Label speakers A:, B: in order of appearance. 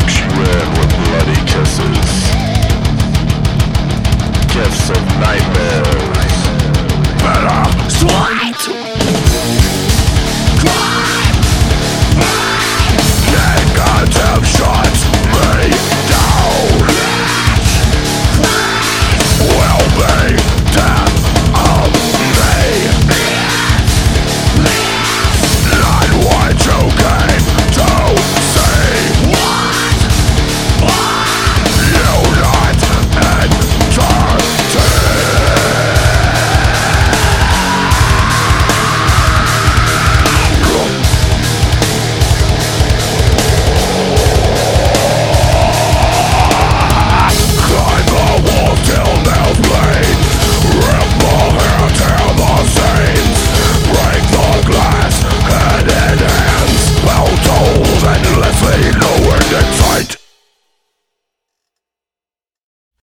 A: rock she ran with bloody kisses. Gifts of nightmares.